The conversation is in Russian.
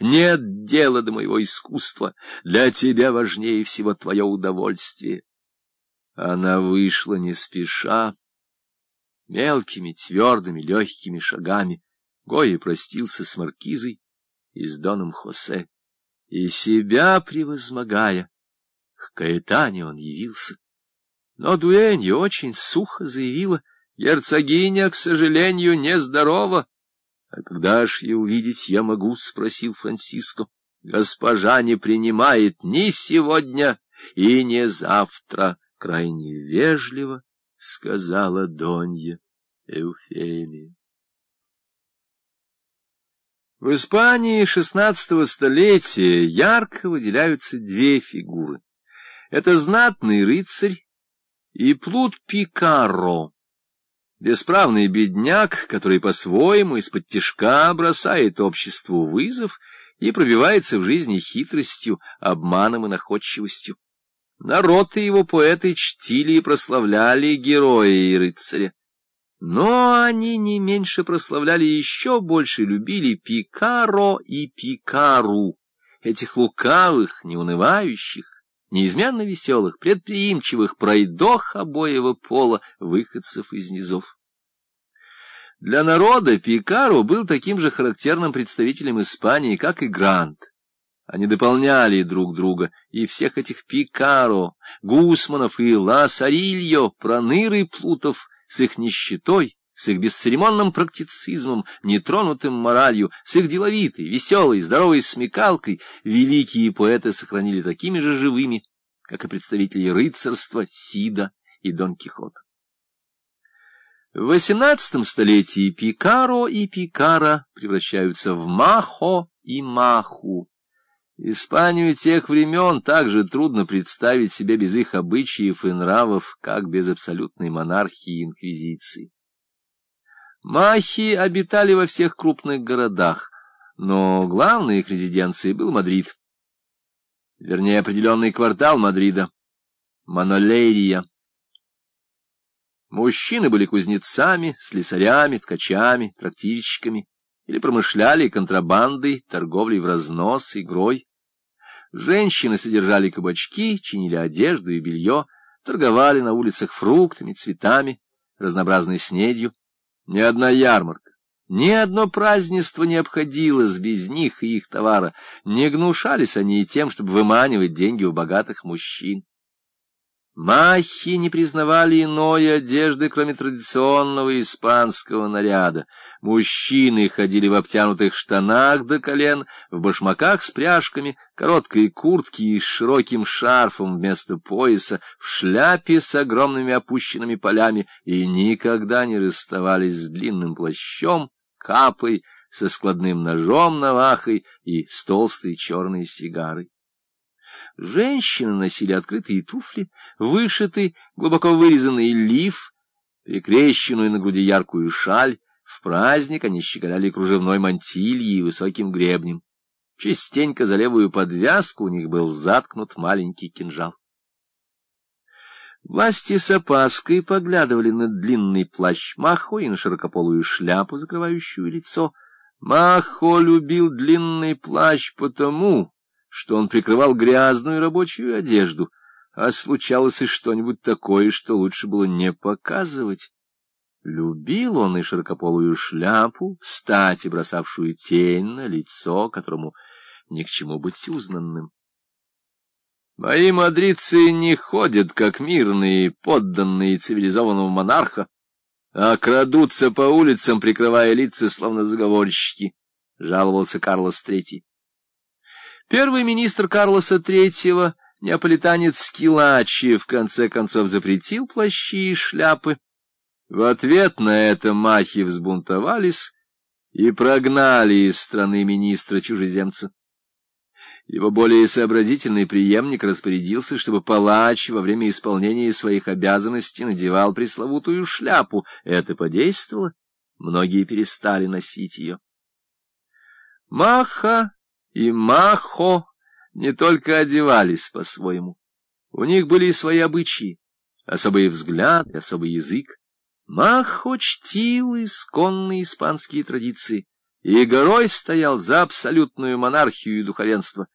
Нет дела до моего искусства, для тебя важнее всего твое удовольствие. Она вышла не спеша, мелкими, твердыми, легкими шагами. Гоя простился с маркизой и с Доном Хосе, и себя превозмогая. К Каэтане он явился. Но Дуэнья очень сухо заявила, герцогиня, к сожалению, нездорова. — А когда ж ее увидеть я могу? — спросил Франциско. — Госпожа не принимает ни сегодня и ни завтра, — крайне вежливо сказала Донья Эуфемия. В Испании XVI столетия ярко выделяются две фигуры. Это знатный рыцарь и плут Пикаро, бесправный бедняк, который по-своему из-под тишка бросает обществу вызов и пробивается в жизни хитростью, обманом и находчивостью. Народ и его поэты чтили и прославляли героя и рыцаря. Но они не меньше прославляли и еще больше любили Пикаро и Пикару, этих лукавых, неунывающих, неизменно веселых, предприимчивых пройдох обоего пола, выходцев из низов. Для народа Пикаро был таким же характерным представителем Испании, как и Грант. Они дополняли друг друга, и всех этих Пикаро, Гусманов и Ласарильо, проныры Плутов, с их нищетой, с их бесцеремонным практицизмом, нетронутым моралью, с их деловитой, веселой, здоровой смекалкой, великие поэты сохранили такими же живыми, как и представители рыцарства Сида и Дон Кихота. В XVIII столетии Пикаро и Пикара превращаются в Махо и Маху. Испанию тех времен также трудно представить себе без их обычаев и нравов, как без абсолютной монархии и инквизиции. Махи обитали во всех крупных городах, но главной их резиденцией был Мадрид. Вернее, определенный квартал Мадрида — Манолерия. Мужчины были кузнецами, слесарями, ткачами, трактирщиками или промышляли контрабандой, торговлей в разнос, игрой. Женщины содержали кабачки, чинили одежду и белье, торговали на улицах фруктами, цветами, разнообразной снедью. Ни одна ярмарка, ни одно празднество не обходилось без них и их товара. Не гнушались они и тем, чтобы выманивать деньги у богатых мужчин. Махи не признавали иной одежды, кроме традиционного испанского наряда. Мужчины ходили в обтянутых штанах до колен, в башмаках с пряжками, короткой куртке и широким шарфом вместо пояса, в шляпе с огромными опущенными полями и никогда не расставались с длинным плащом, капой, со складным ножом навахой и с толстой черной сигарой. Женщины носили открытые туфли, вышитый, глубоко вырезанный лиф, прикрещенную на груди яркую шаль. В праздник они щеголяли кружевной мантильей и высоким гребнем. Частенько за левую подвязку у них был заткнут маленький кинжал. Власти с опаской поглядывали на длинный плащ Махо и на широкополую шляпу, закрывающую лицо. Махо любил длинный плащ потому, что он прикрывал грязную рабочую одежду, а случалось и что-нибудь такое, что лучше было не показывать. Любил он и широкополую шляпу, стати бросавшую тень на лицо, которому ни к чему быть узнанным. Мои мадридцы не ходят, как мирные, подданные цивилизованного монарха, а крадутся по улицам, прикрывая лица, словно заговорщики, — жаловался Карлос Третий. Первый министр Карлоса III, неаполитанец Скилачи, в конце концов запретил плащи и шляпы. В ответ на это махи взбунтовались и прогнали из страны министра-чужеземца. Его более сообразительный преемник распорядился, чтобы палач во время исполнения своих обязанностей надевал пресловутую шляпу. Это подействовало, многие перестали носить ее. Маха и Махо не только одевались по-своему. У них были и свои обычаи, особый взгляд особый язык. Махо чтил исконные испанские традиции, и горой стоял за абсолютную монархию и духовенство.